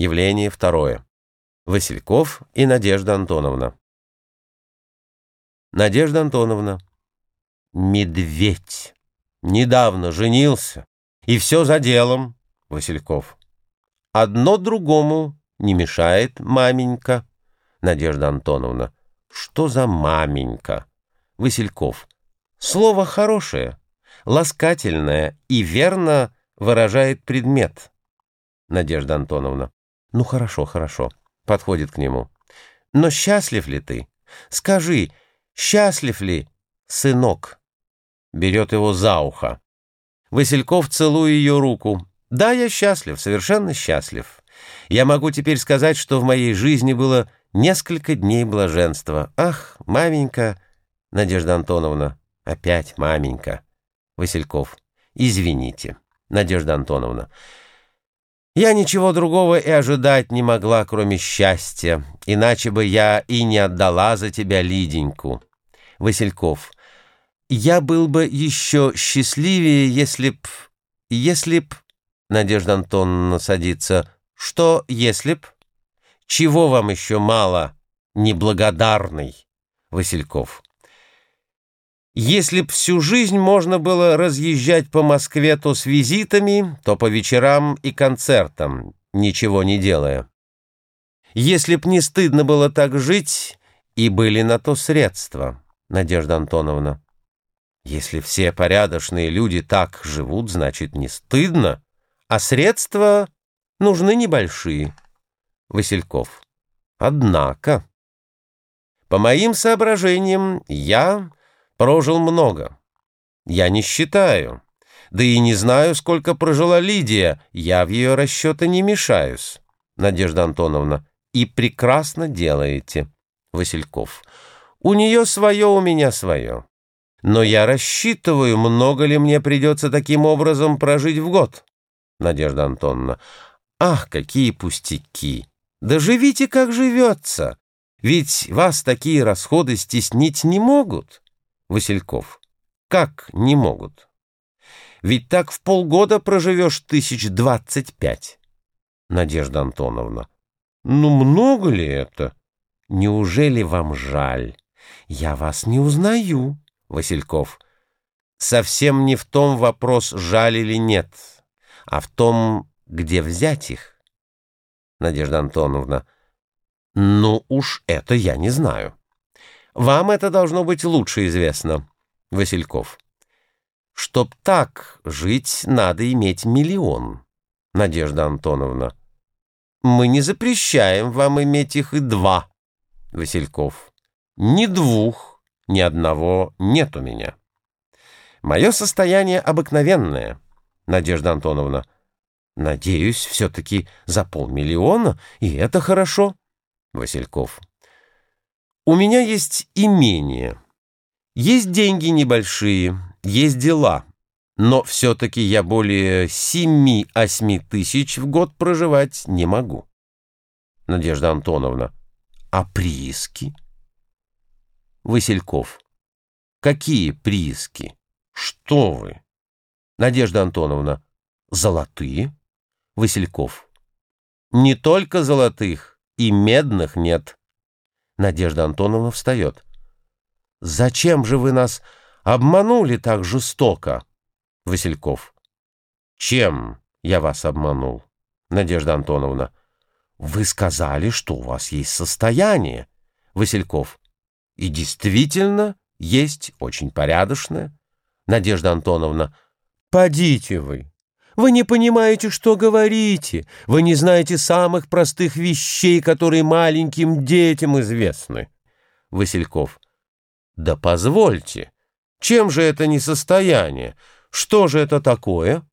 Явление второе. Васильков и Надежда Антоновна. Надежда Антоновна. Медведь. Недавно женился. И все за делом. Васильков. Одно другому не мешает, маменька. Надежда Антоновна. Что за маменька? Васильков. Слово хорошее, ласкательное и верно выражает предмет. Надежда Антоновна. Ну хорошо, хорошо. Подходит к нему. Но счастлив ли ты? Скажи, счастлив ли сынок? Берет его за ухо. Васильков целуя ее руку. Да, я счастлив, совершенно счастлив. Я могу теперь сказать, что в моей жизни было несколько дней блаженства. Ах, маменька, Надежда Антоновна, опять маменька. Васильков, извините, Надежда Антоновна. Я ничего другого и ожидать не могла, кроме счастья, иначе бы я и не отдала за тебя Лиденьку. Васильков, я был бы еще счастливее, если б... если б... Надежда Антоновна садится. Что если б? Чего вам еще мало, неблагодарный? Васильков. Если б всю жизнь можно было разъезжать по Москве то с визитами, то по вечерам и концертам, ничего не делая. Если б не стыдно было так жить, и были на то средства, Надежда Антоновна. Если все порядочные люди так живут, значит, не стыдно, а средства нужны небольшие. Васильков. Однако, по моим соображениям, я прожил много. Я не считаю. Да и не знаю, сколько прожила Лидия. Я в ее расчеты не мешаюсь. Надежда Антоновна. И прекрасно делаете. Васильков. У нее свое, у меня свое. Но я рассчитываю, много ли мне придется таким образом прожить в год. Надежда Антоновна. Ах, какие пустяки! Да живите, как живется. Ведь вас такие расходы стеснить не могут. Васильков. Как не могут? Ведь так в полгода проживешь тысяч двадцать пять. Надежда Антоновна. Ну, много ли это? Неужели вам жаль? Я вас не узнаю. Васильков. Совсем не в том вопрос, жаль или нет, а в том, где взять их. Надежда Антоновна. Ну уж это я не знаю. Вам это должно быть лучше известно, Васильков. Чтоб так жить, надо иметь миллион, Надежда Антоновна. Мы не запрещаем вам иметь их и два, Васильков. Ни двух, ни одного нет у меня. Мое состояние обыкновенное, Надежда Антоновна. Надеюсь, все-таки за полмиллиона, и это хорошо. Васильков. У меня есть имение. Есть деньги небольшие, есть дела. Но все-таки я более семи-осьми тысяч в год проживать не могу. Надежда Антоновна. А прииски? Васильков. Какие прииски? Что вы? Надежда Антоновна. Золотые? Васильков. Не только золотых, и медных нет. Надежда Антоновна встает. «Зачем же вы нас обманули так жестоко?» Васильков. «Чем я вас обманул?» Надежда Антоновна. «Вы сказали, что у вас есть состояние». Васильков. «И действительно есть очень порядочное». Надежда Антоновна. «Подите вы, вы не понимаете, что говорите. Вы не знаете самых простых вещей, которые маленьким детям известны. Васильков. Да позвольте. Чем же это не состояние? Что же это такое?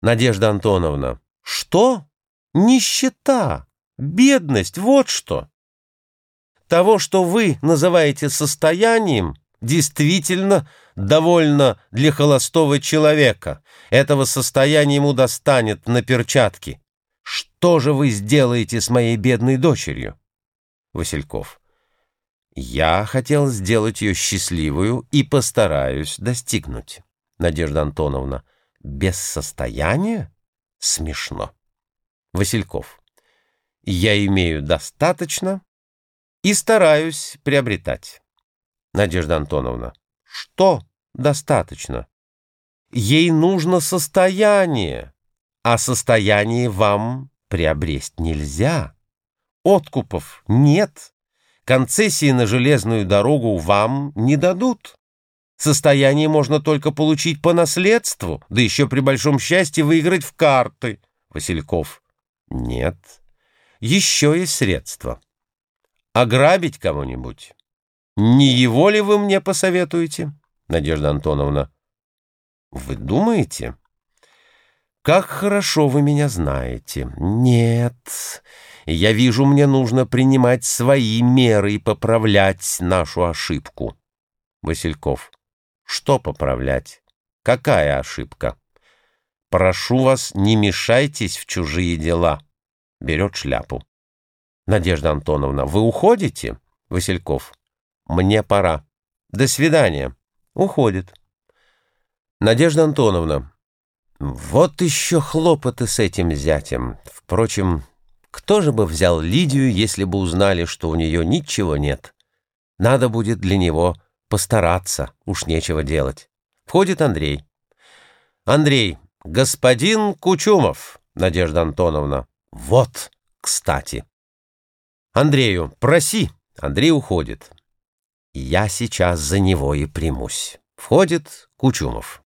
Надежда Антоновна. Что? Нищета, бедность, вот что. Того, что вы называете состоянием, действительно довольно для холостого человека. Этого состояния ему достанет на перчатки. Что же вы сделаете с моей бедной дочерью? Васильков. Я хотел сделать ее счастливую и постараюсь достигнуть. Надежда Антоновна. Без состояния? Смешно. Васильков. Я имею достаточно и стараюсь приобретать. Надежда Антоновна. Что достаточно? Ей нужно состояние, а состояние вам приобресть нельзя. Откупов нет. Концессии на железную дорогу вам не дадут. Состояние можно только получить по наследству, да еще при большом счастье выиграть в карты. Васильков. Нет. Еще есть средства. Ограбить кого-нибудь. Не его ли вы мне посоветуете, Надежда Антоновна? Вы думаете? Как хорошо вы меня знаете. Нет. Я вижу, мне нужно принимать свои меры и поправлять нашу ошибку. Васильков. Что поправлять? Какая ошибка? Прошу вас, не мешайтесь в чужие дела. Берет шляпу. Надежда Антоновна, вы уходите? Васильков. Мне пора. До свидания. Уходит. Надежда Антоновна. Вот еще хлопоты с этим зятем. Впрочем, кто же бы взял Лидию, если бы узнали, что у нее ничего нет? Надо будет для него постараться, уж нечего делать. Входит Андрей. Андрей, господин Кучумов, Надежда Антоновна. Вот, кстати. Андрею, проси. Андрей уходит. Я сейчас за него и примусь. Входит Кучумов.